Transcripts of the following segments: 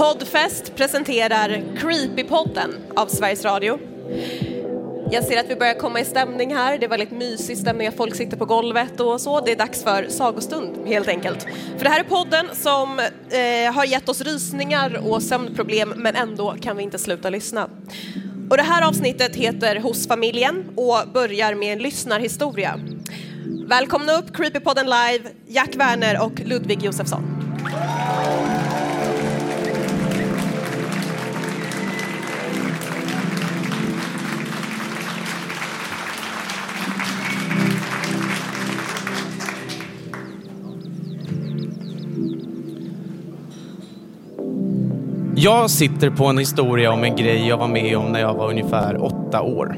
Podfest presenterar Creepypodden av Sveriges Radio. Jag ser att vi börjar komma i stämning här. Det är väldigt mysig stämning, folk sitter på golvet och så. Det är dags för sagostund helt enkelt. För det här är podden som eh, har gett oss rysningar och sömnproblem men ändå kan vi inte sluta lyssna. Och det här avsnittet heter Hos familjen och börjar med en lyssnarhistoria. Välkomna upp Creepypodden live, Jack Werner och Ludvig Josefsson. Jag sitter på en historia om en grej jag var med om när jag var ungefär åtta år.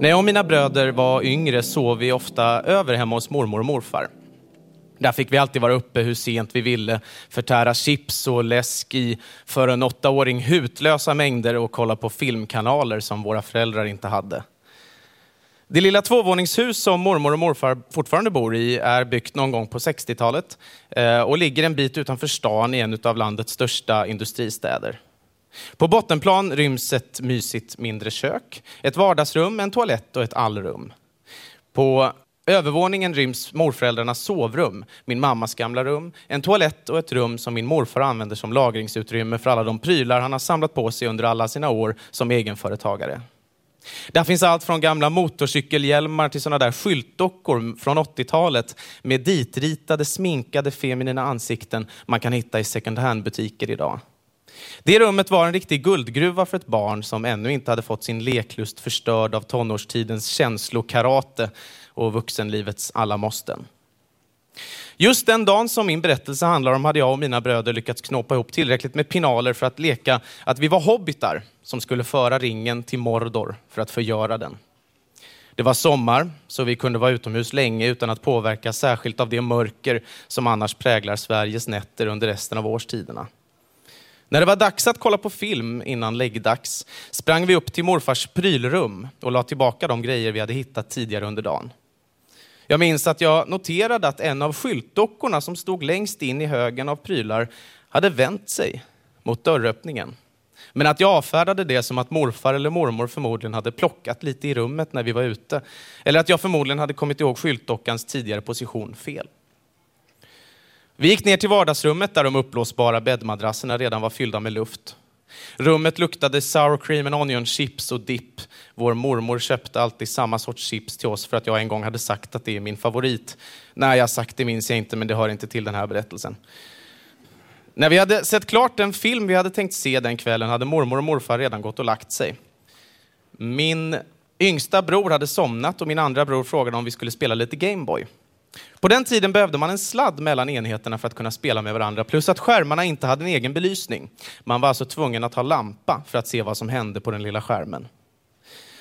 När jag och mina bröder var yngre sov vi ofta över hemma hos mormor och morfar. Där fick vi alltid vara uppe hur sent vi ville, förtära chips och läsk i för en åttaåring hutlösa mängder och kolla på filmkanaler som våra föräldrar inte hade. Det lilla tvåvåningshus som mormor och morfar fortfarande bor i är byggt någon gång på 60-talet eh, och ligger en bit utanför stan i en av landets största industristäder. På bottenplan ryms ett mysigt mindre kök, ett vardagsrum, en toalett och ett allrum. På övervåningen ryms morföräldrarnas sovrum, min mammas gamla rum, en toalett och ett rum som min morfar använder som lagringsutrymme för alla de prylar han har samlat på sig under alla sina år som egenföretagare. Där finns allt från gamla motorcykelhjälmar till sådana där skyltdockor från 80-talet med ditritade, sminkade feminina ansikten man kan hitta i second hand-butiker idag. Det rummet var en riktig guldgruva för ett barn som ännu inte hade fått sin leklust förstörd av tonårstidens känslokarate och vuxenlivets alla måsten. Just den dagen som min berättelse handlar om hade jag och mina bröder lyckats knåpa ihop tillräckligt med pinaler för att leka att vi var hobbitar som skulle föra ringen till Mordor för att förgöra den. Det var sommar, så vi kunde vara utomhus länge utan att påverkas särskilt av det mörker som annars präglar Sveriges nätter under resten av årstiderna. När det var dags att kolla på film innan läggdags sprang vi upp till morfars prylrum och la tillbaka de grejer vi hade hittat tidigare under dagen. Jag minns att jag noterade att en av skyltdockorna som stod längst in i högen av prylar hade vänt sig mot dörröppningen. Men att jag avfärdade det som att morfar eller mormor förmodligen hade plockat lite i rummet när vi var ute. Eller att jag förmodligen hade kommit ihåg skyltdockans tidigare position fel. Vi gick ner till vardagsrummet där de uppblåsbara bäddmadrasserna redan var fyllda med luft. Rummet luktade sour cream and onion chips och dipp. Vår mormor köpte alltid samma sorts chips till oss för att jag en gång hade sagt att det är min favorit. När jag sagt det minns jag inte, men det hör inte till den här berättelsen. När vi hade sett klart den film vi hade tänkt se den kvällen hade mormor och morfar redan gått och lagt sig. Min yngsta bror hade somnat och min andra bror frågade om vi skulle spela lite Gameboy. På den tiden behövde man en sladd mellan enheterna för att kunna spela med varandra, plus att skärmarna inte hade en egen belysning. Man var alltså tvungen att ha lampa för att se vad som hände på den lilla skärmen.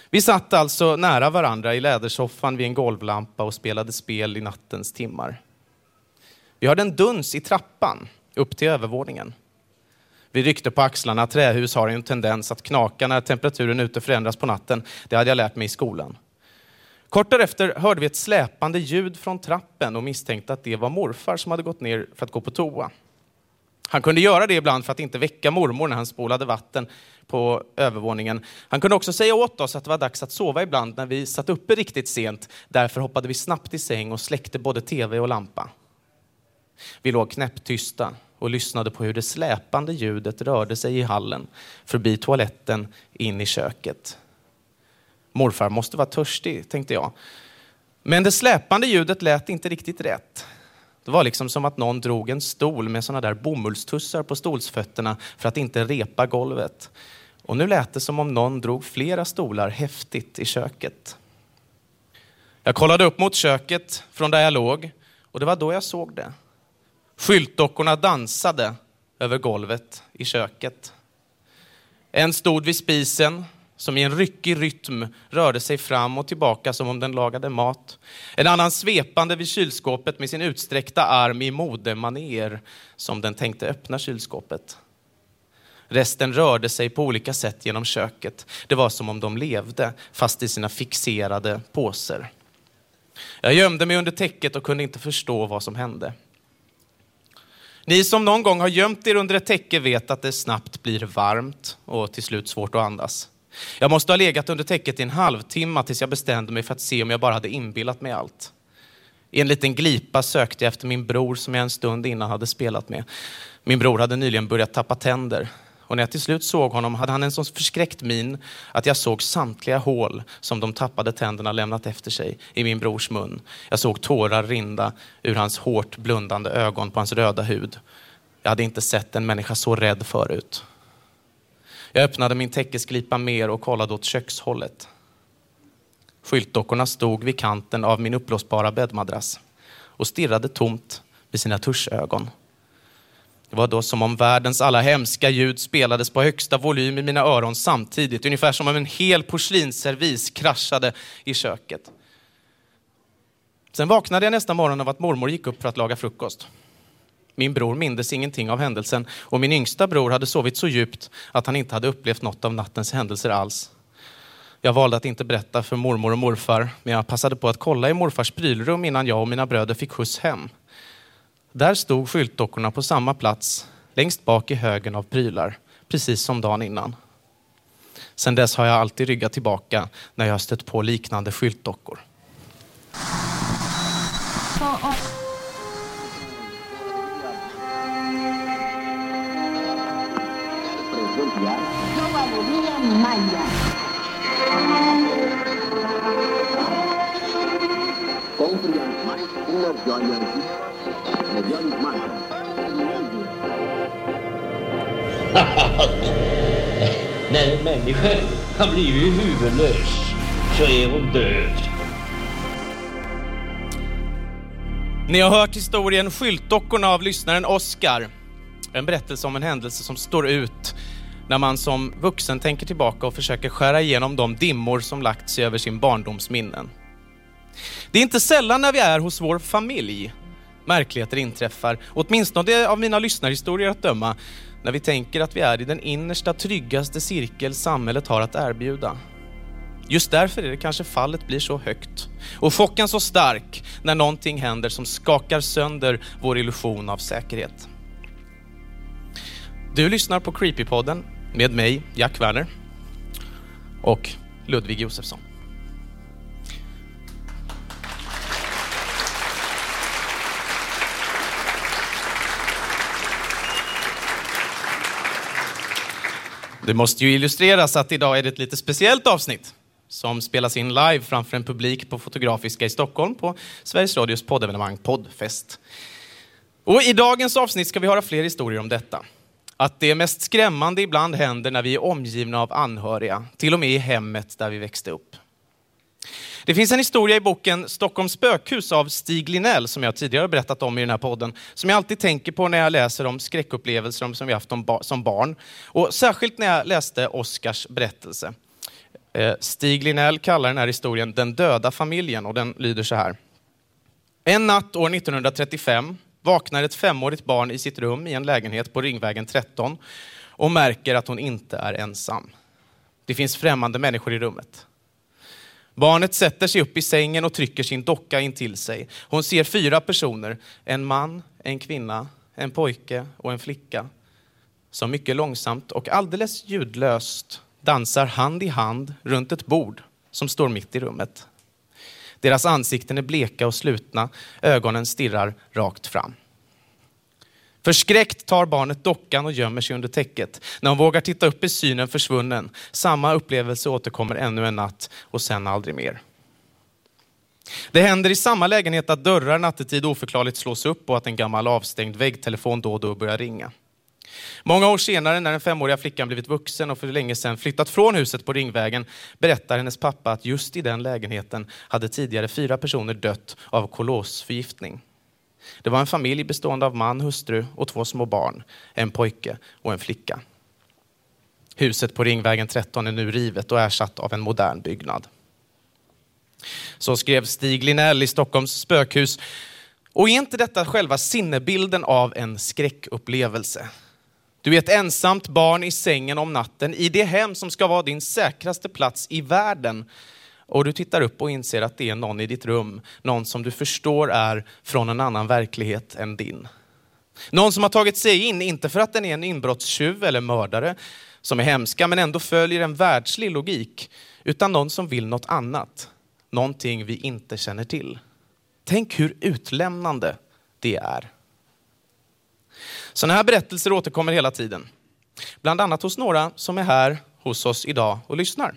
Vi satt alltså nära varandra i lädersoffan vid en golvlampa och spelade spel i nattens timmar. Vi hörde en duns i trappan upp till övervåningen. Vi ryckte på axlarna. Trähus har en tendens att knaka när temperaturen ute förändras på natten. Det hade jag lärt mig i skolan. Kort därefter hörde vi ett släpande ljud från trappen och misstänkte att det var morfar som hade gått ner för att gå på toa. Han kunde göra det ibland för att inte väcka mormor när han spolade vatten på övervåningen. Han kunde också säga åt oss att det var dags att sova ibland när vi satt uppe riktigt sent. Därför hoppade vi snabbt i säng och släckte både tv och lampa. Vi låg knäpptysta och lyssnade på hur det släpande ljudet rörde sig i hallen, förbi toaletten, in i köket. Morfar måste vara törstig, tänkte jag. Men det släpande ljudet lät inte riktigt rätt. Det var liksom som att någon drog en stol med såna där bomullstussar på stolsfötterna för att inte repa golvet. Och nu lät det som om någon drog flera stolar häftigt i köket. Jag kollade upp mot köket från där jag låg och det var då jag såg det. Skyltdockorna dansade över golvet i köket. En stod vid spisen som i en ryckig rytm rörde sig fram och tillbaka som om den lagade mat. En annan svepande vid kylskåpet med sin utsträckta arm i modemaner som den tänkte öppna kylskåpet. Resten rörde sig på olika sätt genom köket. Det var som om de levde, fast i sina fixerade påser. Jag gömde mig under täcket och kunde inte förstå vad som hände. Ni som någon gång har gömt er under ett täcke vet att det snabbt blir varmt och till slut svårt att andas. Jag måste ha legat under täcket i en halvtimme tills jag bestämde mig för att se om jag bara hade inbillat mig allt. I en liten glipa sökte jag efter min bror som jag en stund innan hade spelat med. Min bror hade nyligen börjat tappa tänder och när jag till slut såg honom hade han en sån förskräckt min att jag såg samtliga hål som de tappade tänderna lämnat efter sig i min brors mun. Jag såg tårar rinda ur hans hårt blundande ögon på hans röda hud. Jag hade inte sett en människa så rädd förut. Jag öppnade min täckesglipa mer och kollade åt kökshållet. Skyltdockorna stod vid kanten av min uppblåsbara bäddmadrass och stirrade tomt med sina tuschögon. Det var då som om världens alla hemska ljud spelades på högsta volym i mina öron samtidigt, ungefär som om en hel porslinsservis kraschade i köket. Sen vaknade jag nästa morgon av att mormor gick upp för att laga frukost. Min bror mindes ingenting av händelsen och min yngsta bror hade sovit så djupt att han inte hade upplevt något av nattens händelser alls. Jag valde att inte berätta för mormor och morfar, men jag passade på att kolla i morfars prylrum innan jag och mina bröder fick skjuts hem. Där stod skyltdockorna på samma plats, längst bak i högen av prylar, precis som dagen innan. Sedan dess har jag alltid ryggat tillbaka när jag har stött på liknande skyltdockor. När en människa har blivit huvudlös så är hon död. Ni har hört historien Skyltdockorna av lyssnaren Oscar. En berättelse om en händelse som står ut när man som vuxen tänker tillbaka och försöker skära igenom de dimmor som lagt sig över sin barndoms minnen. Det är inte sällan när vi är hos vår familj märkligheter inträffar, åtminstone av mina lyssnarhistorier att döma, när vi tänker att vi är i den innersta tryggaste cirkel samhället har att erbjuda. Just därför är det kanske fallet blir så högt och chocken så stark när någonting händer som skakar sönder vår illusion av säkerhet. Du lyssnar på Creepypodden med mig, Jack Werner och Ludvig Josefsson. Det måste ju illustreras att idag är det ett lite speciellt avsnitt som spelas in live framför en publik på Fotografiska i Stockholm på Sveriges Radios poddevenemang Poddfest. Och I dagens avsnitt ska vi höra fler historier om detta. Att det mest skrämmande ibland händer när vi är omgivna av anhöriga, till och med i hemmet där vi växte upp. Det finns en historia i boken Stockholms spökhus av Stig Linell som jag tidigare berättat om i den här podden, som jag alltid tänker på när jag läser om skräckupplevelser som vi haft som barn. Och särskilt när jag läste Oscars berättelse. Eh, Stig Linell kallar den här historien Den döda familjen och den lyder så här. En natt år 1935 vaknar ett femårigt barn i sitt rum i en lägenhet på Ringvägen 13 och märker att hon inte är ensam. Det finns främmande människor i rummet. Barnet sätter sig upp i sängen och trycker sin docka in till sig. Hon ser fyra personer, en man, en kvinna, en pojke och en flicka, som mycket långsamt och alldeles ljudlöst dansar hand i hand runt ett bord som står mitt i rummet. Deras ansikten är bleka och slutna, ögonen stirrar rakt fram. Förskräckt tar barnet dockan och gömmer sig under täcket. När hon vågar titta upp är synen försvunnen. Samma upplevelse återkommer ännu en natt och sen aldrig mer. Det händer i samma lägenhet att dörrar nattetid oförklarligt slås upp och att en gammal avstängd väggtelefon då och då börjar ringa. Många år senare när den femåriga flickan blivit vuxen och för länge sedan flyttat från huset på Ringvägen berättar hennes pappa att just i den lägenheten hade tidigare fyra personer dött av kolosförgiftning. Det var en familj bestående av man, hustru och två små barn, en pojke och en flicka. Huset på Ringvägen 13 är nu rivet och ersatt av en modern byggnad. Så skrev Stig Linell i Stockholms spökhus. Och är inte detta själva sinnebilden av en skräckupplevelse? Du är ett ensamt barn i sängen om natten i det hem som ska vara din säkraste plats i världen och du tittar upp och inser att det är någon i ditt rum, någon som du förstår är från en annan verklighet än din. Någon som har tagit sig in, inte för att den är en inbrottstjuv eller mördare som är hemska, men ändå följer en världslig logik, utan någon som vill något annat. Någonting vi inte känner till. Tänk hur utlämnande det är. Sådana här berättelser återkommer hela tiden. Bland annat hos några som är här hos oss idag och lyssnar.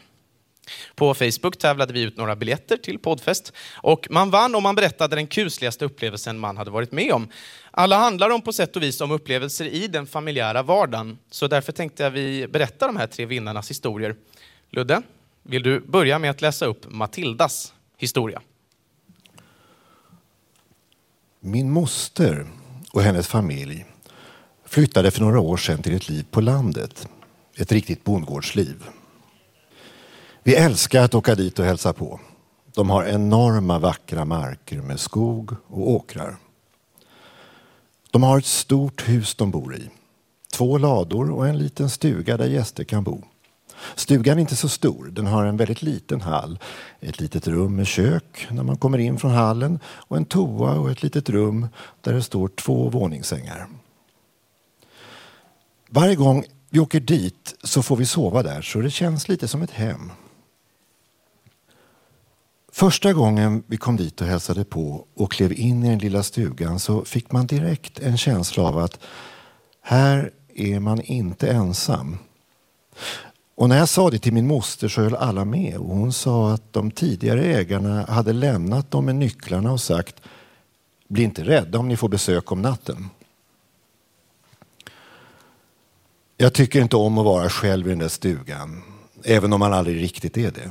På Facebook tävlade vi ut några biljetter till poddfest och man vann om man berättade den kusligaste upplevelsen man hade varit med om. Alla handlar om på sätt och vis om upplevelser i den familjära vardagen, så därför tänkte jag vi berätta de här tre vinnarnas historier. Ludde, vill du börja med att läsa upp Matildas historia? Min moster och hennes familj flyttade för några år sedan till ett liv på landet. Ett riktigt bondgårdsliv. Vi älskar att åka dit och hälsa på. De har enorma vackra marker med skog och åkrar. De har ett stort hus de bor i. Två lador och en liten stuga där gäster kan bo. Stugan är inte så stor. Den har en väldigt liten hall. Ett litet rum med kök när man kommer in från hallen och en toa och ett litet rum där det står två våningssängar. Varje gång vi åker dit så får vi sova där så det känns lite som ett hem. Första gången vi kom dit och hälsade på och klev in i den lilla stugan så fick man direkt en känsla av att här är man inte ensam. Och när jag sa det till min moster så höll alla med och hon sa att de tidigare ägarna hade lämnat dem med nycklarna och sagt Bli inte rädda om ni får besök om natten. Jag tycker inte om att vara själv i den där stugan, även om man aldrig riktigt är det.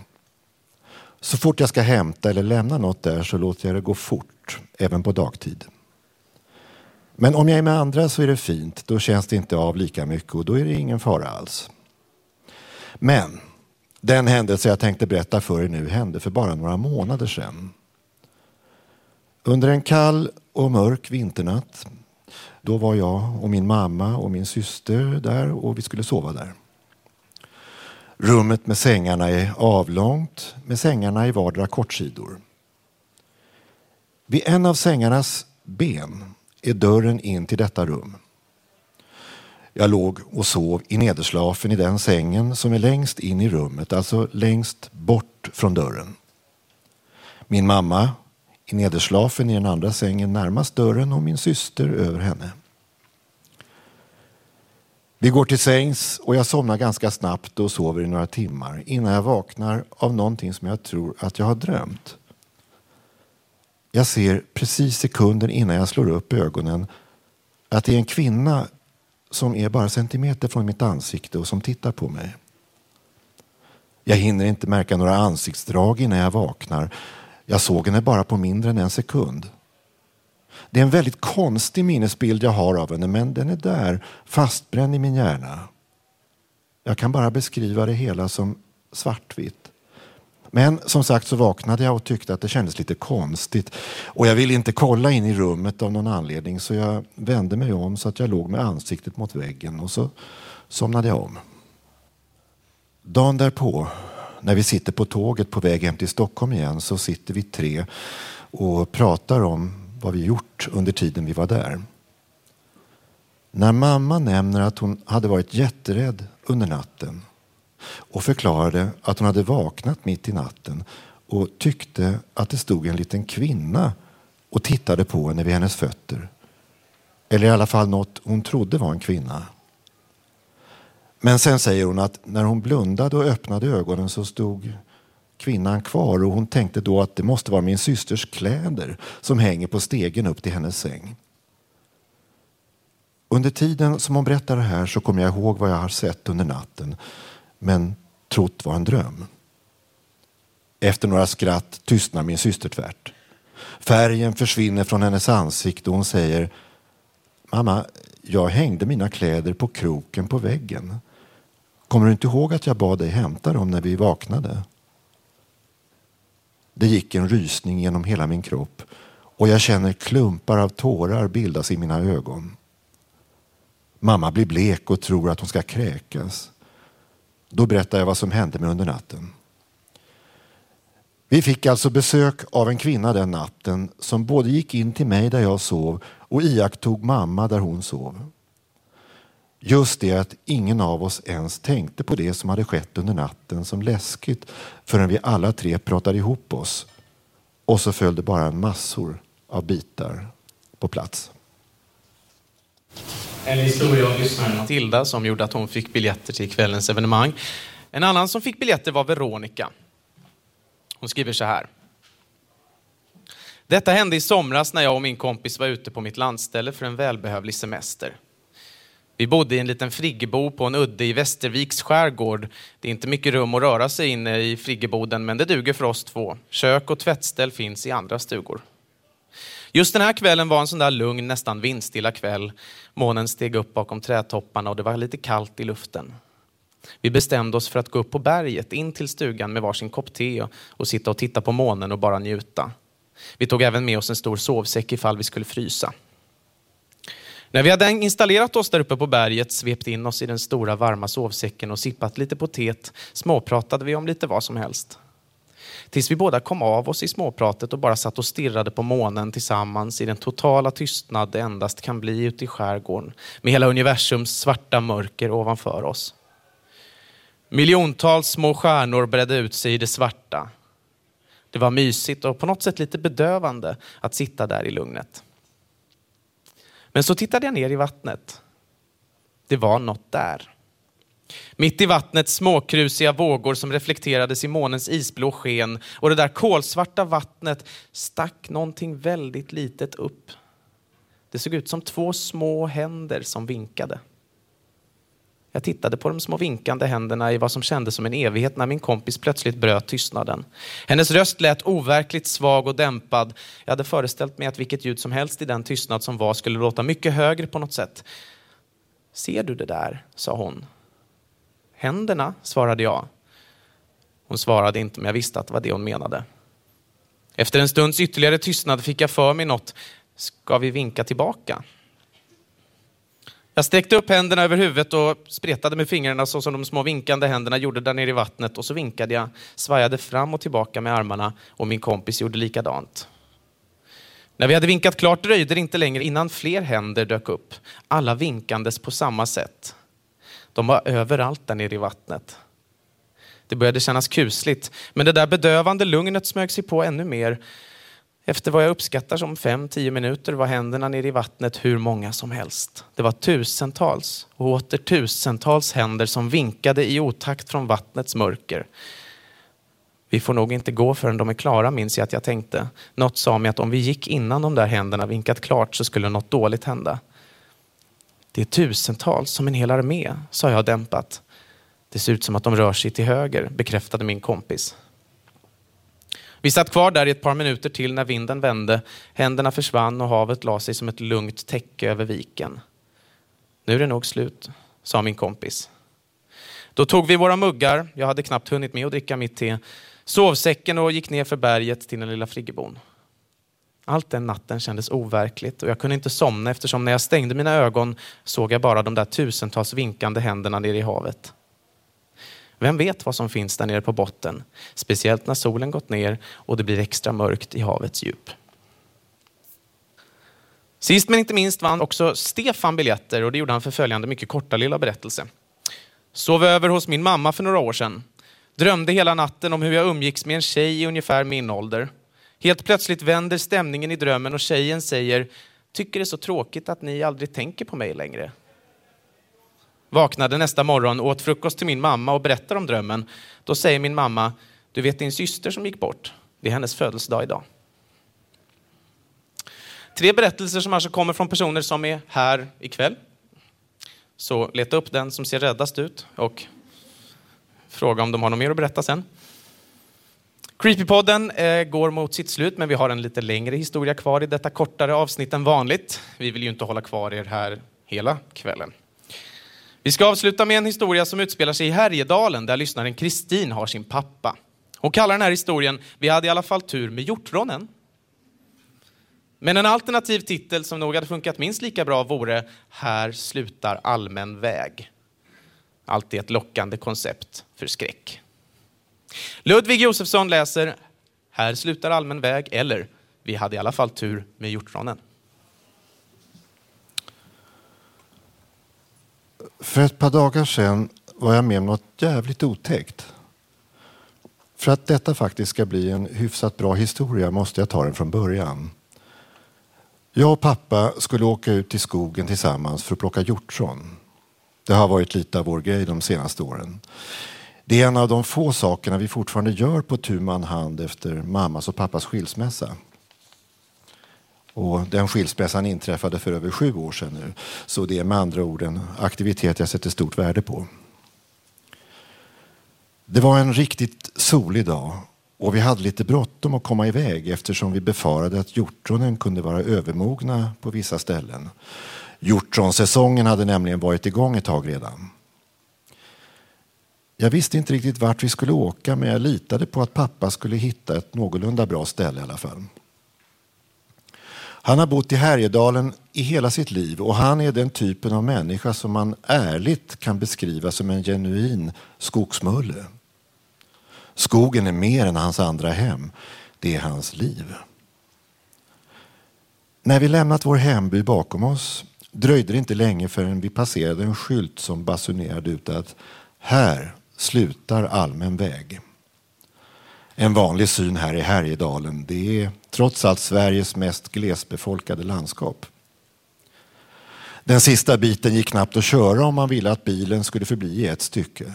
Så fort jag ska hämta eller lämna något där så låter jag det gå fort, även på dagtid. Men om jag är med andra så är det fint, då känns det inte av lika mycket och då är det ingen fara alls. Men den händelse jag tänkte berätta för er nu hände för bara några månader sedan. Under en kall och mörk vinternatt, då var jag och min mamma och min syster där och vi skulle sova där. Rummet med sängarna är avlångt med sängarna i vardera kortsidor. Vid en av sängarnas ben är dörren in till detta rum. Jag låg och sov i nederslafen i den sängen som är längst in i rummet, alltså längst bort från dörren. Min mamma i nederslafen i den andra sängen närmast dörren och min syster över henne. Vi går till sängs och jag somnar ganska snabbt och sover i några timmar innan jag vaknar av någonting som jag tror att jag har drömt. Jag ser precis sekunden innan jag slår upp ögonen att det är en kvinna som är bara centimeter från mitt ansikte och som tittar på mig. Jag hinner inte märka några ansiktsdrag innan jag vaknar. Jag såg henne bara på mindre än en sekund. Det är en väldigt konstig minnesbild jag har av henne, men den är där, fastbränd i min hjärna. Jag kan bara beskriva det hela som svartvitt. Men som sagt så vaknade jag och tyckte att det kändes lite konstigt. Och jag ville inte kolla in i rummet av någon anledning så jag vände mig om så att jag låg med ansiktet mot väggen och så somnade jag om. Dagen därpå, när vi sitter på tåget på väg hem till Stockholm igen så sitter vi tre och pratar om vad vi gjort under tiden vi var där. När mamma nämner att hon hade varit jätterädd under natten och förklarade att hon hade vaknat mitt i natten och tyckte att det stod en liten kvinna och tittade på henne vid hennes fötter. Eller i alla fall något hon trodde var en kvinna. Men sen säger hon att när hon blundade och öppnade ögonen så stod kvinnan kvar och hon tänkte då att det måste vara min systers kläder som hänger på stegen upp till hennes säng. Under tiden som hon berättar det här så kommer jag ihåg vad jag har sett under natten men trott var en dröm. Efter några skratt tystnar min syster tvärt. Färgen försvinner från hennes ansikte och hon säger Mamma, jag hängde mina kläder på kroken på väggen. Kommer du inte ihåg att jag bad dig hämta dem när vi vaknade? Det gick en rysning genom hela min kropp och jag känner klumpar av tårar bildas i mina ögon. Mamma blir blek och tror att hon ska kräkas. Då berättar jag vad som hände mig under natten. Vi fick alltså besök av en kvinna den natten som både gick in till mig där jag sov och iakttog mamma där hon sov. Just det att ingen av oss ens tänkte på det som hade skett under natten som läskigt förrän vi alla tre pratade ihop oss. Och så följde bara massor av bitar på plats. En historia av lyssnaren Matilda som gjorde att hon fick biljetter till kvällens evenemang. En annan som fick biljetter var Veronica. Hon skriver så här. Detta hände i somras när jag och min kompis var ute på mitt landställe för en välbehövlig semester. Vi bodde i en liten friggebo på en udde i Västerviks skärgård. Det är inte mycket rum att röra sig inne i friggeboden, men det duger för oss två. Kök och tvättställ finns i andra stugor. Just den här kvällen var en sån där lugn, nästan vindstilla kväll. Månen steg upp bakom trädtopparna och det var lite kallt i luften. Vi bestämde oss för att gå upp på berget, in till stugan med varsin kopp te och sitta och titta på månen och bara njuta. Vi tog även med oss en stor sovsäck ifall vi skulle frysa. När vi hade installerat oss där uppe på berget, svept in oss i den stora varma sovsäcken och sippat lite på teet, småpratade vi om lite vad som helst. Tills vi båda kom av oss i småpratet och bara satt och stirrade på månen tillsammans i den totala tystnad det endast kan bli ute i skärgården med hela universums svarta mörker ovanför oss. Miljontals små stjärnor bredde ut sig i det svarta. Det var mysigt och på något sätt lite bedövande att sitta där i lugnet. Men så tittade jag ner i vattnet. Det var något där. Mitt i vattnet småkrusiga vågor som reflekterades i månens isblå sken och det där kolsvarta vattnet stack någonting väldigt litet upp. Det såg ut som två små händer som vinkade. Jag tittade på de små vinkande händerna i vad som kändes som en evighet när min kompis plötsligt bröt tystnaden. Hennes röst lät overkligt svag och dämpad. Jag hade föreställt mig att vilket ljud som helst i den tystnad som var skulle låta mycket högre på något sätt. Ser du det där? sa hon. Händerna, svarade jag. Hon svarade inte, men jag visste att det var det hon menade. Efter en stunds ytterligare tystnad fick jag för mig något. Ska vi vinka tillbaka? Jag sträckte upp händerna över huvudet och spretade med fingrarna så som de små vinkande händerna gjorde där nere i vattnet och så vinkade jag, svajade fram och tillbaka med armarna och min kompis gjorde likadant. När vi hade vinkat klart dröjde det inte längre innan fler händer dök upp, alla vinkandes på samma sätt. De var överallt där nere i vattnet. Det började kännas kusligt, men det där bedövande lugnet smög sig på ännu mer efter vad jag uppskattar som fem, tio minuter var händerna nere i vattnet hur många som helst. Det var tusentals och åter tusentals händer som vinkade i otakt från vattnets mörker. Vi får nog inte gå förrän de är klara, minns jag att jag tänkte. Något sa mig att om vi gick innan de där händerna vinkat klart så skulle något dåligt hända. Det är tusentals, som en hel armé, sa jag dämpat. Det ser ut som att de rör sig till höger, bekräftade min kompis. Vi satt kvar där i ett par minuter till när vinden vände. Händerna försvann och havet la sig som ett lugnt täcke över viken. Nu är det nog slut, sa min kompis. Då tog vi våra muggar, jag hade knappt hunnit med att dricka mitt te, sovsäcken och gick ner för berget till den lilla friggebon. Allt den natten kändes overkligt och jag kunde inte somna eftersom när jag stängde mina ögon såg jag bara de där tusentals vinkande händerna nere i havet. Vem vet vad som finns där nere på botten? Speciellt när solen gått ner och det blir extra mörkt i havets djup. Sist men inte minst vann också Stefan biljetter och det gjorde han för följande mycket korta lilla berättelse. Sov över hos min mamma för några år sedan. Drömde hela natten om hur jag umgicks med en tjej i ungefär min ålder. Helt plötsligt vänder stämningen i drömmen och tjejen säger Tycker det är så tråkigt att ni aldrig tänker på mig längre. Vaknade nästa morgon, åt frukost till min mamma och berättar om drömmen. Då säger min mamma, du vet din syster som gick bort? Det är hennes födelsedag idag. Tre berättelser som alltså kommer från personer som är här ikväll. Så leta upp den som ser räddast ut och fråga om de har något mer att berätta sen. Creepypodden eh, går mot sitt slut, men vi har en lite längre historia kvar i detta kortare avsnitt än vanligt. Vi vill ju inte hålla kvar er här hela kvällen. Vi ska avsluta med en historia som utspelar sig i Härjedalen där lyssnaren Kristin har sin pappa. Hon kallar den här historien Vi hade i alla fall tur med hjortronen. Men en alternativ titel som nog hade funkat minst lika bra vore Här slutar allmän väg. Alltid ett lockande koncept för skräck. Ludvig Josefsson läser Här slutar allmän väg eller Vi hade i alla fall tur med hjortronen. För ett par dagar sedan var jag med om något jävligt otäckt. För att detta faktiskt ska bli en hyfsat bra historia måste jag ta den från början. Jag och pappa skulle åka ut i skogen tillsammans för att plocka hjortron. Det har varit lite av vår grej de senaste åren. Det är en av de få sakerna vi fortfarande gör på tu man hand efter mammas och pappas skilsmässa. Och den skilsmässan inträffade för över sju år sedan nu. Så det är med andra ord en aktivitet jag sätter stort värde på. Det var en riktigt solig dag och vi hade lite bråttom att komma iväg eftersom vi befarade att hjortronen kunde vara övermogna på vissa ställen. Hjortronsäsongen hade nämligen varit igång ett tag redan. Jag visste inte riktigt vart vi skulle åka men jag litade på att pappa skulle hitta ett någorlunda bra ställe i alla fall. Han har bott i Härjedalen i hela sitt liv och han är den typen av människa som man ärligt kan beskriva som en genuin skogsmulle. Skogen är mer än hans andra hem. Det är hans liv. När vi lämnat vår hemby bakom oss dröjde det inte länge förrän vi passerade en skylt som basunerade ut att här slutar allmän väg. En vanlig syn här i Härjedalen. Det är trots allt Sveriges mest glesbefolkade landskap. Den sista biten gick knappt att köra om man ville att bilen skulle förbli i ett stycke.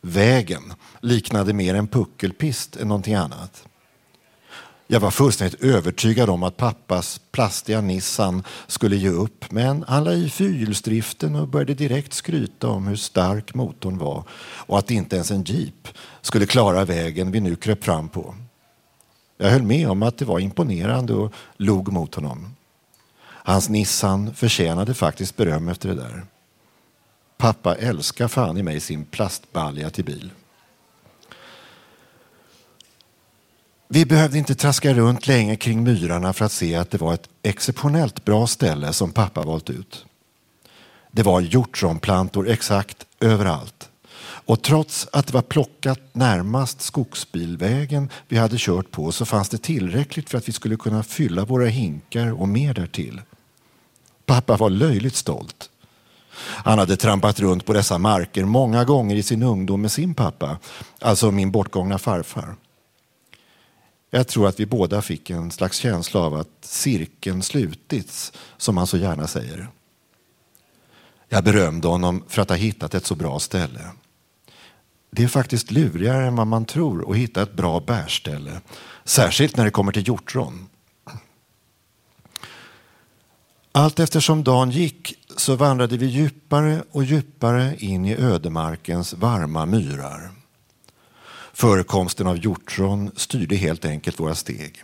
Vägen liknade mer en puckelpist än någonting annat. Jag var fullständigt övertygad om att pappas plastiga Nissan skulle ge upp men han la i fyrhjulsdriften och började direkt skryta om hur stark motorn var och att inte ens en jeep skulle klara vägen vi nu kröp fram på. Jag höll med om att det var imponerande och log mot honom. Hans Nissan förtjänade faktiskt beröm efter det där. Pappa älskar fan i mig sin plastbalja till bil. Vi behövde inte traska runt länge kring myrarna för att se att det var ett exceptionellt bra ställe som pappa valt ut. Det var hjortronplantor exakt överallt. Och trots att det var plockat närmast skogsbilvägen vi hade kört på så fanns det tillräckligt för att vi skulle kunna fylla våra hinkar och mer därtill. Pappa var löjligt stolt. Han hade trampat runt på dessa marker många gånger i sin ungdom med sin pappa, alltså min bortgångna farfar. Jag tror att vi båda fick en slags känsla av att cirkeln slutits, som han så gärna säger. Jag berömde honom för att ha hittat ett så bra ställe. Det är faktiskt lurigare än vad man tror att hitta ett bra bärställe, särskilt när det kommer till hjortron. Allt eftersom dagen gick så vandrade vi djupare och djupare in i ödemarkens varma myrar. Förekomsten av hjortron styrde helt enkelt våra steg.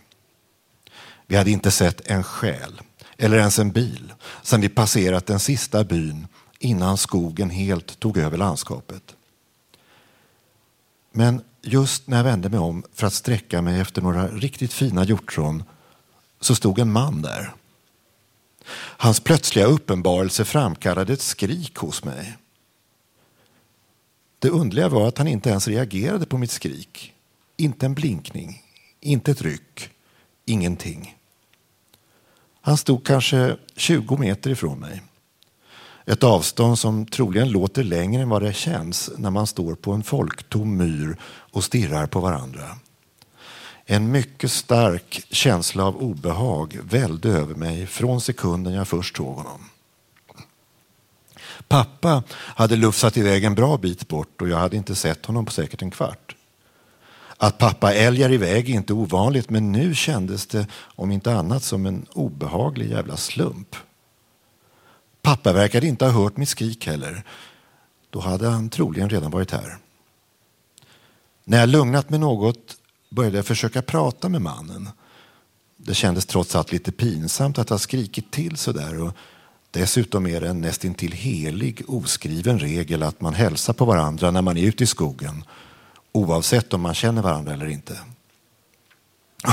Vi hade inte sett en själ eller ens en bil sedan vi passerat den sista byn innan skogen helt tog över landskapet. Men just när jag vände mig om för att sträcka mig efter några riktigt fina hjortron så stod en man där. Hans plötsliga uppenbarelse framkallade ett skrik hos mig. Det underliga var att han inte ens reagerade på mitt skrik. Inte en blinkning, inte ett ryck, ingenting. Han stod kanske 20 meter ifrån mig. Ett avstånd som troligen låter längre än vad det känns när man står på en folktom myr och stirrar på varandra. En mycket stark känsla av obehag välde över mig från sekunden jag först såg honom. Pappa hade lufsat iväg en bra bit bort och jag hade inte sett honom på säkert en kvart. Att pappa älgar iväg är inte ovanligt men nu kändes det om inte annat som en obehaglig jävla slump. Pappa verkade inte ha hört mitt skrik heller. Då hade han troligen redan varit här. När jag lugnat mig något började jag försöka prata med mannen. Det kändes trots allt lite pinsamt att ha skrikit till sådär och dessutom är det en nästintill helig oskriven regel att man hälsar på varandra när man är ute i skogen oavsett om man känner varandra eller inte.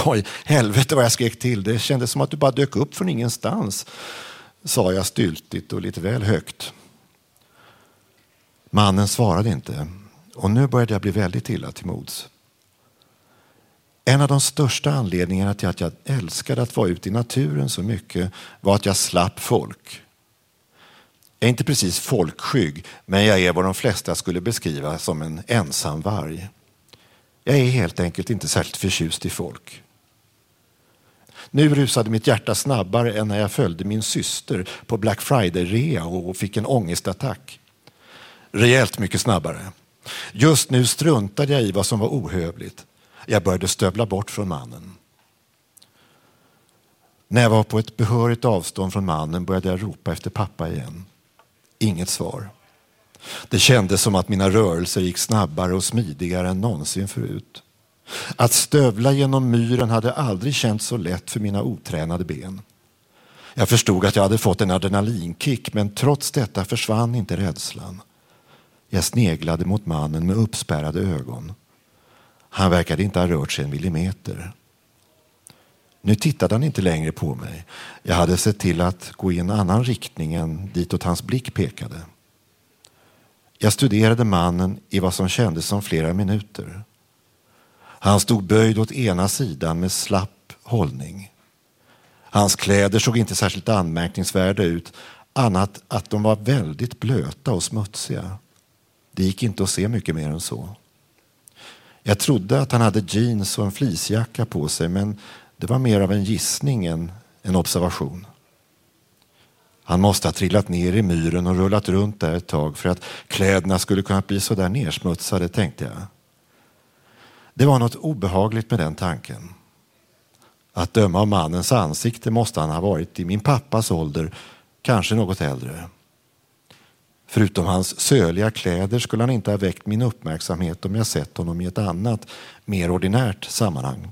Oj, helvete vad jag skrek till. Det kändes som att du bara dök upp från ingenstans, sa jag styltigt och lite väl högt. Mannen svarade inte och nu började jag bli väldigt illa till mods. En av de största anledningarna till att jag älskade att vara ute i naturen så mycket var att jag slapp folk. Jag är inte precis folkskygg, men jag är vad de flesta skulle beskriva som en ensam varg. Jag är helt enkelt inte särskilt förtjust i folk. Nu rusade mitt hjärta snabbare än när jag följde min syster på Black Friday-rea och fick en ångestattack. Rejält mycket snabbare. Just nu struntade jag i vad som var ohövligt. Jag började stövla bort från mannen. När jag var på ett behörigt avstånd från mannen började jag ropa efter pappa igen. Inget svar. Det kändes som att mina rörelser gick snabbare och smidigare än någonsin förut. Att stövla genom myren hade aldrig känts så lätt för mina otränade ben. Jag förstod att jag hade fått en adrenalinkick men trots detta försvann inte rädslan. Jag sneglade mot mannen med uppspärrade ögon. Han verkade inte ha rört sig en millimeter. Nu tittade han inte längre på mig. Jag hade sett till att gå i en annan riktning än ditåt hans blick pekade. Jag studerade mannen i vad som kändes som flera minuter. Han stod böjd åt ena sidan med slapp hållning. Hans kläder såg inte särskilt anmärkningsvärda ut, annat att de var väldigt blöta och smutsiga. Det gick inte att se mycket mer än så. Jag trodde att han hade jeans och en fleecejacka på sig, men det var mer av en gissning än en observation. Han måste ha trillat ner i myren och rullat runt där ett tag för att kläderna skulle kunna bli så där nersmutsade, tänkte jag. Det var något obehagligt med den tanken. Att döma av mannens ansikte måste han ha varit i min pappas ålder, kanske något äldre. Förutom hans söliga kläder skulle han inte ha väckt min uppmärksamhet om jag sett honom i ett annat, mer ordinärt sammanhang.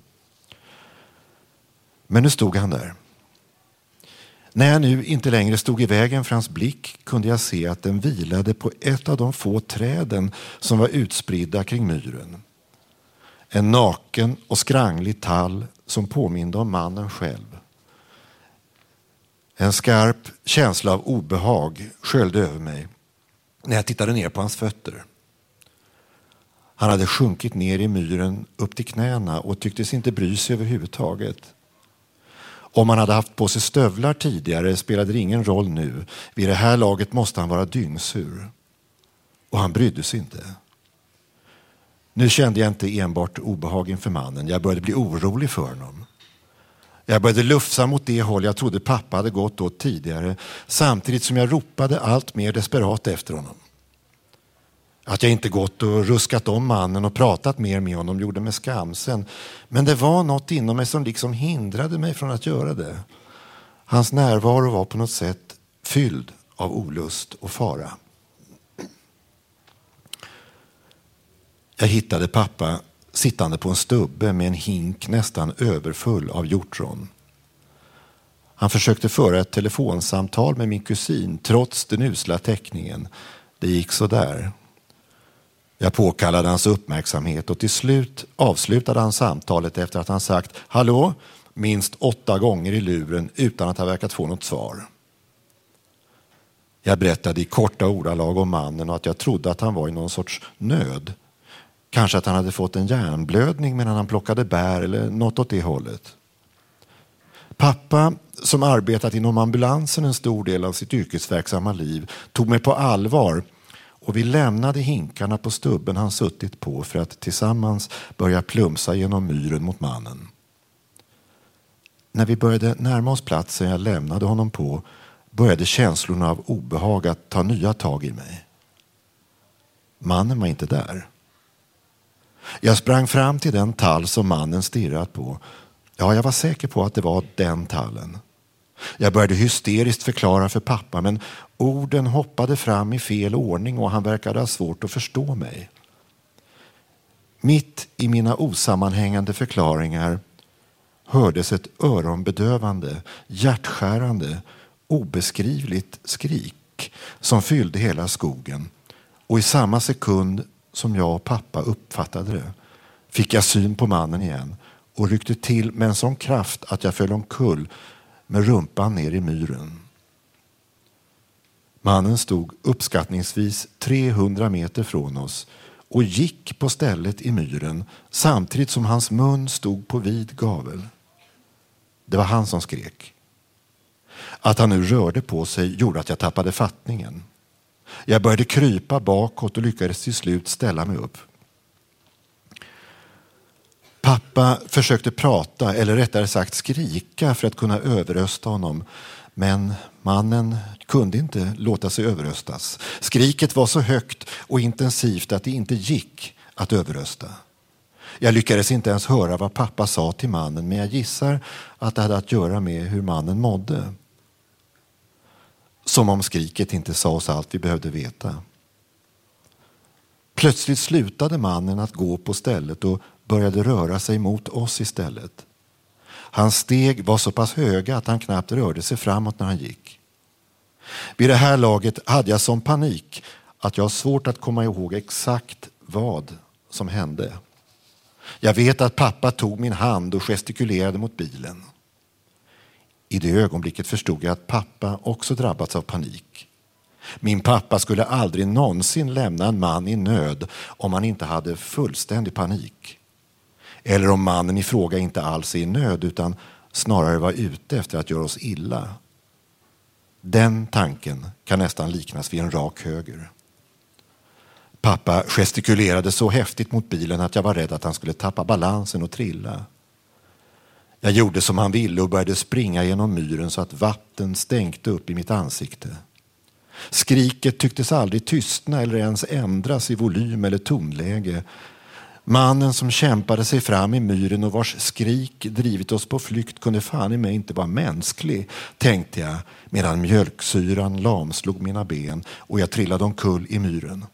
Men nu stod han där. När jag nu inte längre stod i vägen för hans blick kunde jag se att den vilade på ett av de få träden som var utspridda kring myren. En naken och skranglig tall som påminde om mannen själv. En skarp känsla av obehag sköljde över mig när jag tittade ner på hans fötter. Han hade sjunkit ner i myren upp till knäna och tycktes inte bry sig överhuvudtaget. Om han hade haft på sig stövlar tidigare spelade det ingen roll nu. Vid det här laget måste han vara dyngsur. Och han brydde sig inte. Nu kände jag inte enbart obehag inför mannen. Jag började bli orolig för honom. Jag började lufsa mot det håll jag trodde pappa hade gått åt tidigare samtidigt som jag ropade allt mer desperat efter honom. Att jag inte gått och ruskat om mannen och pratat mer med honom gjorde mig skamsen. Men det var något inom mig som liksom hindrade mig från att göra det. Hans närvaro var på något sätt fylld av olust och fara. Jag hittade pappa sittande på en stubbe med en hink nästan överfull av hjortron. Han försökte föra ett telefonsamtal med min kusin trots den usla täckningen. Det gick så där. Jag påkallade hans uppmärksamhet och till slut avslutade han samtalet efter att han sagt hallå minst åtta gånger i luren utan att ha verkat få något svar. Jag berättade i korta ordalag om mannen och att jag trodde att han var i någon sorts nöd. Kanske att han hade fått en hjärnblödning medan han plockade bär eller något åt det hållet. Pappa, som arbetat inom ambulansen en stor del av sitt yrkesverksamma liv, tog mig på allvar och vi lämnade hinkarna på stubben han suttit på för att tillsammans börja plumsa genom myren mot mannen. När vi började närma oss platsen jag lämnade honom på började känslorna av obehag att ta nya tag i mig. Mannen var inte där. Jag sprang fram till den tall som mannen stirrat på. Ja, jag var säker på att det var den tallen. Jag började hysteriskt förklara för pappa men orden hoppade fram i fel ordning och han verkade ha svårt att förstå mig. Mitt i mina osammanhängande förklaringar hördes ett öronbedövande, hjärtskärande, obeskrivligt skrik som fyllde hela skogen. Och i samma sekund som jag och pappa uppfattade det fick jag syn på mannen igen och ryckte till med en sån kraft att jag föll omkull med rumpan ner i myren. Mannen stod uppskattningsvis 300 meter från oss och gick på stället i myren samtidigt som hans mun stod på vid gavel. Det var han som skrek. Att han nu rörde på sig gjorde att jag tappade fattningen. Jag började krypa bakåt och lyckades till slut ställa mig upp. Pappa försökte prata, eller rättare sagt skrika för att kunna överrösta honom. Men mannen kunde inte låta sig överröstas. Skriket var så högt och intensivt att det inte gick att överrösta. Jag lyckades inte ens höra vad pappa sa till mannen men jag gissar att det hade att göra med hur mannen mådde. Som om skriket inte sa oss allt vi behövde veta. Plötsligt slutade mannen att gå på stället och började röra sig mot oss istället. Hans steg var så pass höga att han knappt rörde sig framåt när han gick. Vid det här laget hade jag sån panik att jag har svårt att komma ihåg exakt vad som hände. Jag vet att pappa tog min hand och gestikulerade mot bilen. I det ögonblicket förstod jag att pappa också drabbats av panik. Min pappa skulle aldrig någonsin lämna en man i nöd om han inte hade fullständig panik. Eller om mannen i fråga inte alls är i nöd utan snarare var ute efter att göra oss illa. Den tanken kan nästan liknas vid en rak höger. Pappa gestikulerade så häftigt mot bilen att jag var rädd att han skulle tappa balansen och trilla. Jag gjorde som han ville och började springa genom myren så att vatten stänkte upp i mitt ansikte. Skriket tycktes aldrig tystna eller ens ändras i volym eller tonläge. Mannen som kämpade sig fram i myren och vars skrik drivit oss på flykt kunde fan i mig inte vara mänsklig, tänkte jag medan mjölksyran lamslog mina ben och jag trillade omkull i myren.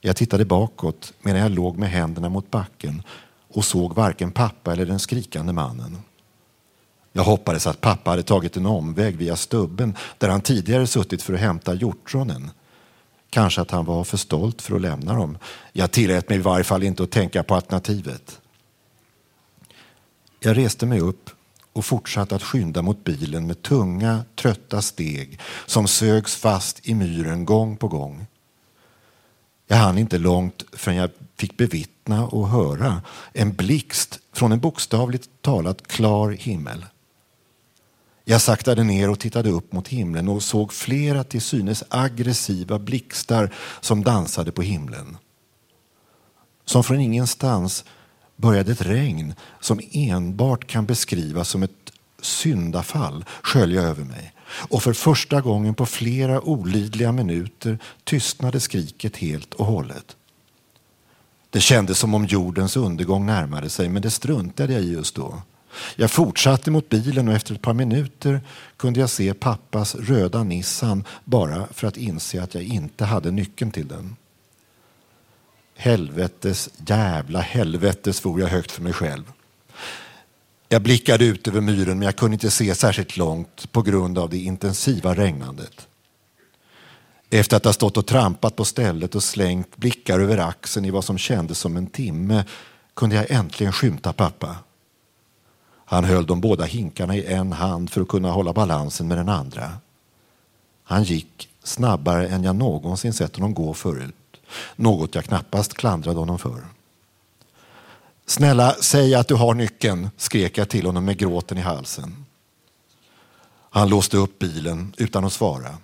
Jag tittade bakåt medan jag låg med händerna mot backen och såg varken pappa eller den skrikande mannen. Jag hoppades att pappa hade tagit en omväg via stubben där han tidigare suttit för att hämta hjortronen. Kanske att han var för stolt för att lämna dem. Jag tillät mig i varje fall inte att tänka på alternativet. Jag reste mig upp och fortsatte att skynda mot bilen med tunga, trötta steg som sögs fast i myren gång på gång. Jag hann inte långt förrän jag fick bevittna och höra en blixt från en bokstavligt talat klar himmel. Jag saktade ner och tittade upp mot himlen och såg flera till synes aggressiva blixtar som dansade på himlen. Som från ingenstans började ett regn som enbart kan beskrivas som ett syndafall skölja över mig. Och för första gången på flera olidliga minuter tystnade skriket helt och hållet. Det kändes som om jordens undergång närmade sig, men det struntade jag i just då. Jag fortsatte mot bilen och efter ett par minuter kunde jag se pappas röda Nissan bara för att inse att jag inte hade nyckeln till den. Helvetes jävla helvetes svor jag högt för mig själv. Jag blickade ut över myren men jag kunde inte se särskilt långt på grund av det intensiva regnandet. Efter att ha stått och trampat på stället och slängt blickar över axeln i vad som kändes som en timme kunde jag äntligen skymta pappa. Han höll de båda hinkarna i en hand för att kunna hålla balansen med den andra. Han gick snabbare än jag någonsin sett honom gå förut. Något jag knappast klandrade honom för. Snälla, säg att du har nyckeln, skrek jag till honom med gråten i halsen. Han låste upp bilen utan att svara,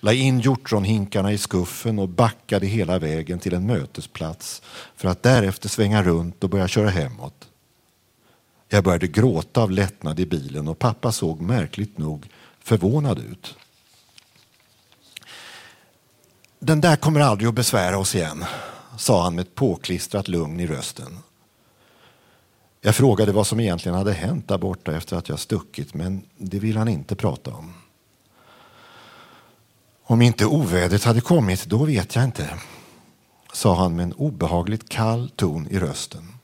la in hjortronhinkarna i skuffen och backade hela vägen till en mötesplats för att därefter svänga runt och börja köra hemåt. Jag började gråta av lättnad i bilen och pappa såg märkligt nog förvånad ut. Den där kommer aldrig att besvära oss igen, sa han med ett påklistrat lugn i rösten. Jag frågade vad som egentligen hade hänt där borta efter att jag stuckit, men det ville han inte prata om. Om inte ovädret hade kommit, då vet jag inte, sa han med en obehagligt kall ton i rösten.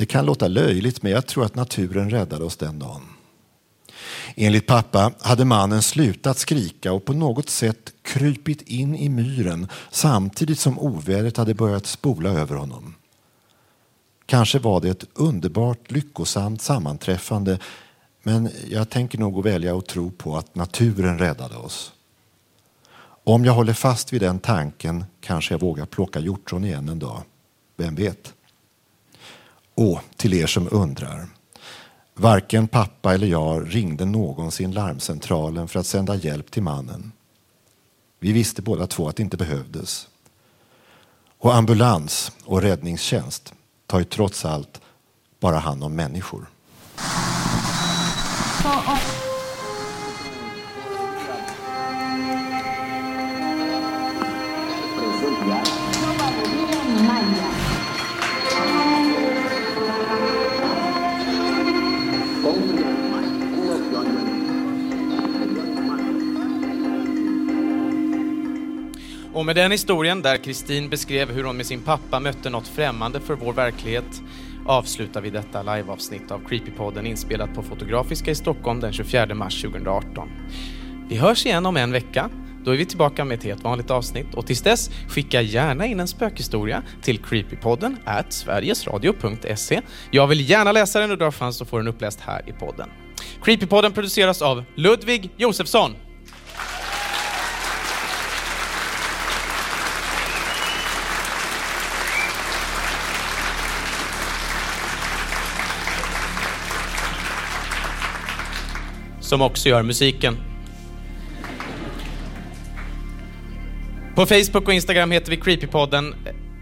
Det kan låta löjligt, men jag tror att naturen räddade oss den dagen. Enligt pappa hade mannen slutat skrika och på något sätt krypit in i myren samtidigt som ovädret hade börjat spola över honom. Kanske var det ett underbart lyckosamt sammanträffande men jag tänker nog välja att tro på att naturen räddade oss. Om jag håller fast vid den tanken kanske jag vågar plocka hjortron igen en dag. Vem vet? Och till er som undrar. Varken pappa eller jag ringde någonsin larmcentralen för att sända hjälp till mannen. Vi visste båda två att det inte behövdes. Och ambulans och räddningstjänst tar ju trots allt bara hand om människor. Och med den historien, där Kristin beskrev hur hon med sin pappa mötte något främmande för vår verklighet, avslutar vi detta liveavsnitt av Creepypodden inspelat på Fotografiska i Stockholm den 24 mars 2018. Vi hörs igen om en vecka. Då är vi tillbaka med ett helt vanligt avsnitt och tills dess, skicka gärna in en spökhistoria till creepypodden at sverigesradio.se. Jag vill gärna läsa den och du har chans att få den uppläst här i podden. Creepypodden produceras av Ludvig Josefsson. Som också gör musiken. På Facebook och Instagram heter vi Creepypodden.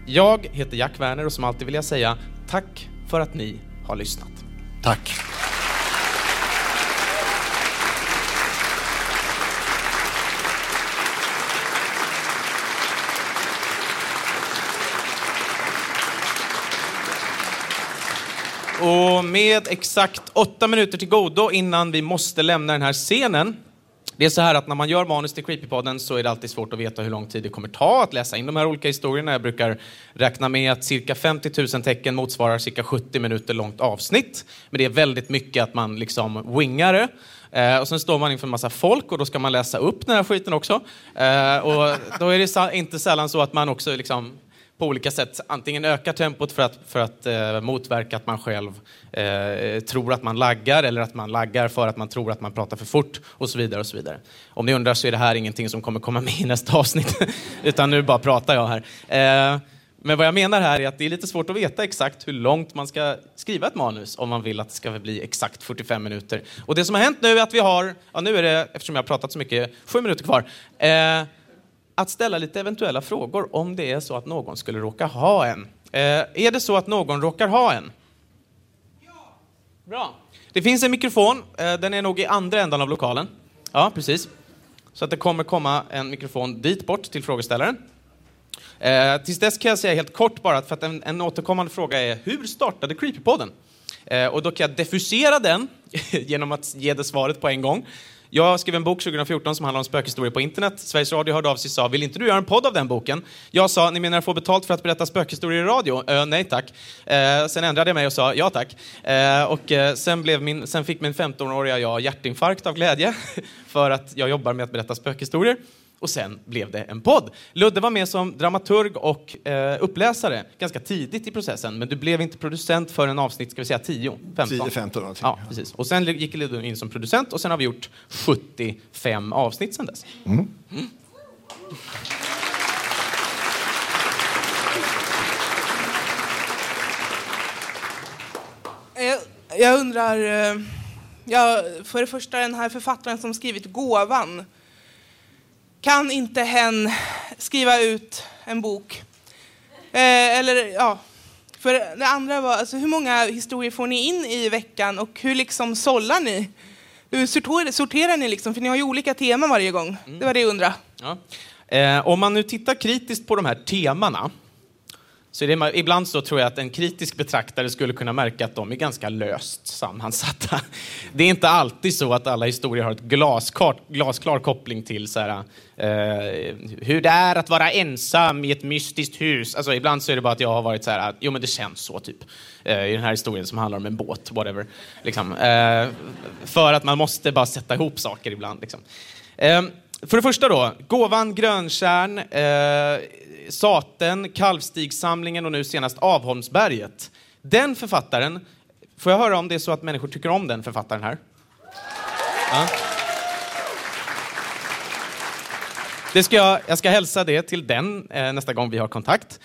Jag heter Jack Werner och som alltid vill jag säga tack för att ni har lyssnat. Tack. Och med exakt åtta minuter till godo innan vi måste lämna den här scenen. Det är så här att när man gör manus till Creepypodden så är det alltid svårt att veta hur lång tid det kommer ta att läsa in de här olika historierna. Jag brukar räkna med att cirka 50 000 tecken motsvarar cirka 70 minuter långt avsnitt. Men det är väldigt mycket att man liksom wingar det. Eh, och sen står man inför en massa folk och då ska man läsa upp den här skiten också. Eh, och då är det inte sällan så att man också liksom på olika sätt antingen ökar tempot för att, för att eh, motverka att man själv eh, tror att man laggar eller att man laggar för att man tror att man pratar för fort och så vidare. och så vidare. Om ni undrar så är det här ingenting som kommer komma med i nästa avsnitt, utan nu bara pratar jag här. Eh, men vad jag menar här är att det är lite svårt att veta exakt hur långt man ska skriva ett manus om man vill att det ska bli exakt 45 minuter. Och det som har hänt nu är att vi har, ja nu är det, eftersom jag har pratat så mycket, sju minuter kvar. Eh, att ställa lite eventuella frågor om det är så att någon skulle råka ha en. Eh, är det så att någon råkar ha en? Ja. Bra. Det finns en mikrofon, eh, den är nog i andra änden av lokalen. Ja, precis. Så att det kommer komma en mikrofon dit bort till frågeställaren. Eh, tills dess kan jag säga helt kort bara, för att en, en återkommande fråga är hur startade Creepypodden? Eh, och då kan jag defusera den genom att ge det svaret på en gång. Jag skrev en bok 2014 som handlar om spökhistorier på internet. Sveriges Radio hörde av sig och sa, vill inte du göra en podd av den boken? Jag sa, ni menar att få betalt för att berätta spökhistorier i radio? Uh, nej tack. Uh, sen ändrade jag mig och sa, ja tack. Uh, och uh, sen, blev min, sen fick min 15-åriga jag hjärtinfarkt av glädje för att jag jobbar med att berätta spökhistorier och sen blev det en podd. Ludde var med som dramaturg och eh, uppläsare ganska tidigt i processen, men du blev inte producent för en avsnitt, ska vi säga 10, 15? 10, 15 någonting. Ja, precis. Och sen gick Ludde in som producent och sen har vi gjort 75 avsnitt sen dess. Mm. Mm. Jag undrar, eh, ja, för det första den här författaren som skrivit Gåvan, kan inte hen skriva ut en bok? Eh, eller ja, för det andra var, alltså, hur många historier får ni in i veckan och hur liksom sållar ni? Hur sorterar, sorterar ni liksom? För ni har ju olika teman varje gång. Mm. Det var det jag undrade. Ja. Eh, om man nu tittar kritiskt på de här temana så det, ibland så tror jag att en kritisk betraktare skulle kunna märka att de är ganska löst sammansatta. Det är inte alltid så att alla historier har ett glasklar, glasklar koppling till så här, eh, hur det är att vara ensam i ett mystiskt hus. Alltså, ibland så är det bara att jag har varit så här, jo men det känns så typ. Eh, I den här historien som handlar om en båt, whatever. Liksom. Eh, för att man måste bara sätta ihop saker ibland. Liksom. Eh, för det första då, gåvan grönkärn eh, Saten, Kalvstigssamlingen och nu senast Avholmsberget. Den författaren, får jag höra om det är så att människor tycker om den författaren här? Ja. Det ska jag, jag ska hälsa det till den eh, nästa gång vi har kontakt.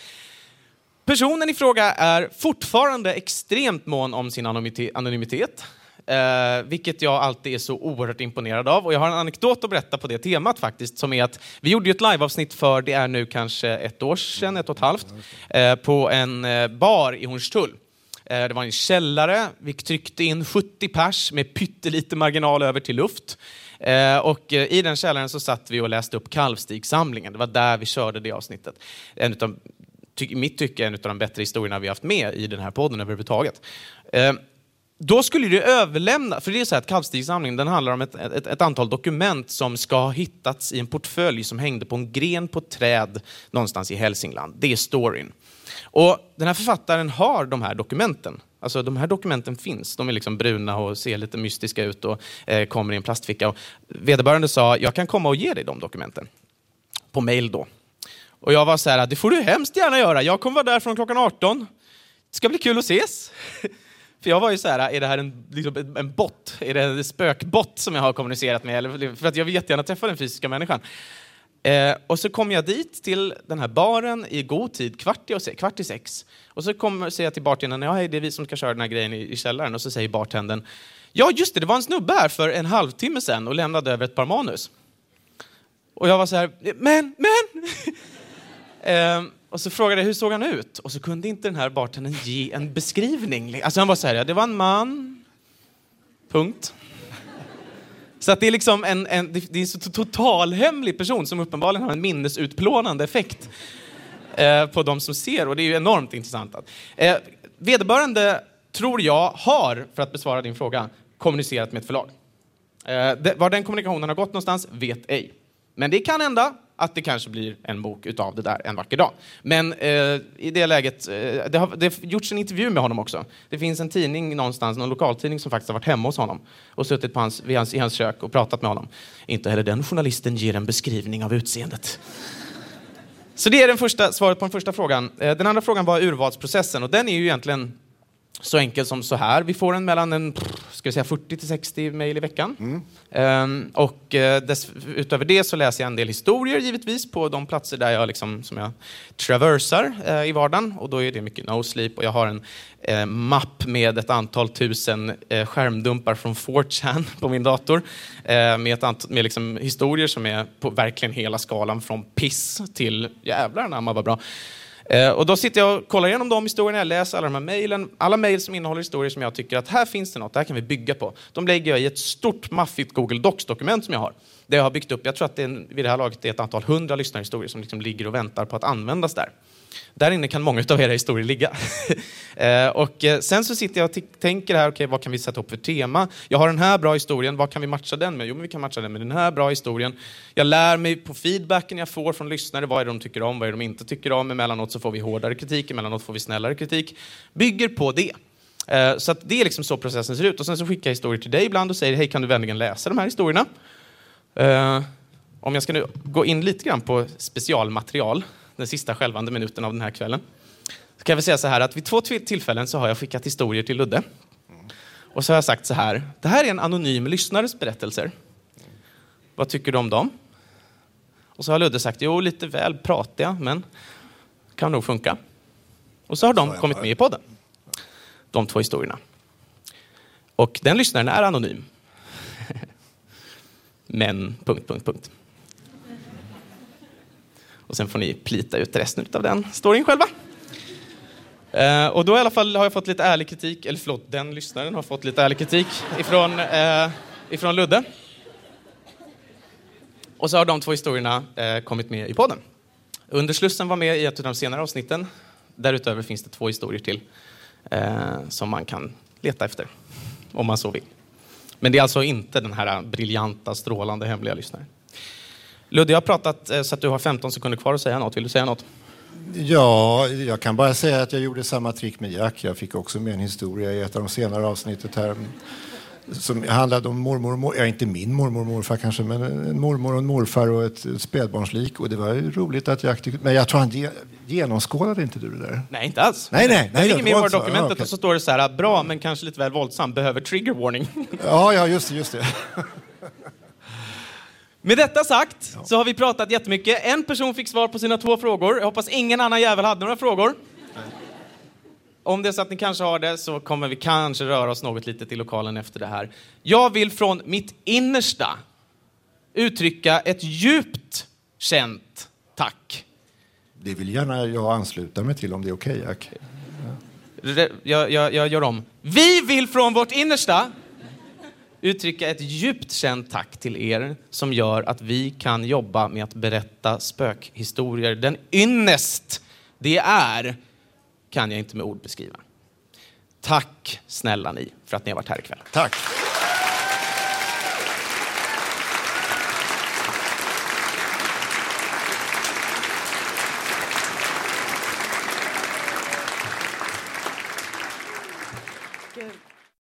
Personen i fråga är fortfarande extremt mån om sin anonymitet. Eh, vilket jag alltid är så oerhört imponerad av. Och jag har en anekdot att berätta på det temat faktiskt, som är att vi gjorde ju ett liveavsnitt för, det är nu kanske ett år sedan, ett och ett halvt, eh, på en eh, bar i Hornstull. Eh, det var en källare, vi tryckte in 70 pers med pyttelite marginal över till luft. Eh, och eh, i den källaren så satt vi och läste upp Kalvstigsamlingen. Det var där vi körde det avsnittet. En utav, ty, I mitt tycke en av de bättre historierna vi haft med i den här podden överhuvudtaget. Eh, då skulle du överlämna, för det är så här att Kalvstigssamlingen den handlar om ett, ett, ett, antal dokument som ska ha hittats i en portfölj som hängde på en gren på ett träd någonstans i Hälsingland. Det är storyn. Och den här författaren har de här dokumenten. Alltså de här dokumenten finns. De är liksom bruna och ser lite mystiska ut och eh, kommer i en plastficka. Och vederbörande sa, jag kan komma och ge dig de dokumenten. På mail då. Och jag var så här, det får du hemskt gärna göra. Jag kommer vara där från klockan 18. Det ska bli kul att ses. För jag var ju så här, är det här en, liksom en bot? Är det en spökbot som jag har kommunicerat med? Eller, för att jag vill jättegärna träffa den fysiska människan. Eh, och så kom jag dit till den här baren i god tid, kvart i, se, kvart i sex. Och så kom, säger jag till bartendern, ja hej, det är vi som ska köra den här grejen i, i källaren. Och så säger bartendern, ja just det, det var en snubbe här för en halvtimme sedan och lämnade över ett par manus. Och jag var så här, men, men! eh, och så frågade jag hur såg han ut? Och så kunde inte den här bartendern ge en beskrivning. Alltså han var så här, ja, det var en man. Punkt. Så att det är liksom en, en det är en så totalhemlig person som uppenbarligen har en minnesutplånande effekt eh, på de som ser och det är ju enormt intressant. Att, Eh, vederbörande, tror jag, har, för att besvara din fråga, kommunicerat med ett förlag. Eh, det, var den kommunikationen har gått någonstans vet ej. Men det kan hända att det kanske blir en bok utav det där en vacker dag. Men eh, i det läget, eh, det, har, det har gjorts en intervju med honom också. Det finns en tidning någonstans, någon lokaltidning som faktiskt har varit hemma hos honom och suttit på hans, hans, i hans kök och pratat med honom. Inte heller den journalisten ger en beskrivning av utseendet. Så det är den första, svaret på den första frågan. Eh, den andra frågan var urvalsprocessen och den är ju egentligen så enkel som så här. Vi får en mellan en, ska säga 40 till 60 mejl i veckan. Mm. Um, och uh, dess, utöver det så läser jag en del historier givetvis på de platser där jag liksom, som jag traversar uh, i vardagen. Och då är det mycket no sleep och jag har en uh, mapp med ett antal tusen uh, skärmdumpar från 4chan på min dator. med ett antal, med liksom historier som är på verkligen hela skalan från piss till jävlar anamma vad bra. Eh, och då sitter jag och kollar igenom de historierna, jag läser alla de här mejlen. Alla mejl som innehåller historier som jag tycker att här finns det något, det här kan vi bygga på. De lägger jag i ett stort maffigt Google Docs-dokument som jag har det jag har byggt upp, jag tror att det är, vid det här laget är ett antal hundra lyssnarhistorier som liksom ligger och väntar på att användas där. Där inne kan många av era historier ligga. Eh, och eh, sen så sitter jag och tänker här, okay, vad kan vi sätta upp för tema? Jag har den här bra historien, vad kan vi matcha den med? Jo, men vi kan matcha den med den här bra historien. Jag lär mig på feedbacken jag får från lyssnare, vad är det de tycker om, vad är det de inte tycker om? Emellanåt så får vi hårdare kritik, emellanåt får vi snällare kritik. Bygger på det. Eh, så det är liksom så processen ser ut. Och sen så skickar jag historier till dig ibland och säger, hej kan du vänligen läsa de här historierna? Om jag ska nu gå in lite grann på specialmaterial den sista skälvande minuten av den här kvällen. Så kan jag säga så här att vid två tillfällen så har jag skickat historier till Ludde. Och så har jag sagt så här, det här är en anonym lyssnares berättelser. Vad tycker du om dem? Och så har Ludde sagt, jo lite väl pratiga, men kan nog funka. Och så har de kommit med i podden. De två historierna. Och den lyssnaren är anonym men... punkt, punkt, punkt. Och sen får ni plita ut resten av den storyn själva. Eh, och då i alla fall har jag fått lite ärlig kritik, eller förlåt, den lyssnaren har fått lite ärlig kritik ifrån, eh, ifrån Ludde. Och så har de två historierna eh, kommit med i podden. Underslussen var med i ett av de senare avsnitten. Därutöver finns det två historier till eh, som man kan leta efter, om man så vill. Men det är alltså inte den här briljanta, strålande, hemliga lyssnaren. Ludde, jag har pratat eh, så att du har 15 sekunder kvar att säga något. Vill du säga något? Ja, jag kan bara säga att jag gjorde samma trick med Jack. Jag fick också med en historia i ett av de senare avsnittet här som handlade om mormor och morfar, ja, inte min mormor och morfar kanske, men en mormor och en morfar och ett spädbarnslik. Och det var ju roligt att tyckte, men jag tror han ge, genomskådade inte du det där? Nej, inte alls. Nej, nej. nej det ligger med i dokumentet ja, okay. och så står det så här, bra men kanske lite väl våldsam, behöver trigger warning. Ja, ja, just det, just det. Med detta sagt så har vi pratat jättemycket. En person fick svar på sina två frågor. Jag hoppas ingen annan jävel hade några frågor. Om det är så att ni kanske har det så kommer vi kanske röra oss något litet i lokalen efter det här. Jag vill från mitt innersta uttrycka ett djupt känt tack. Det vill gärna jag ansluta mig till om det är okej, Jack. Re- Jag, jag, jag gör om. Vi vill från vårt innersta uttrycka ett djupt känt tack till er som gör att vi kan jobba med att berätta spökhistorier. Den ynnest det är kan jag inte med ord beskriva. Tack snälla ni för att ni har varit här ikväll. Tack.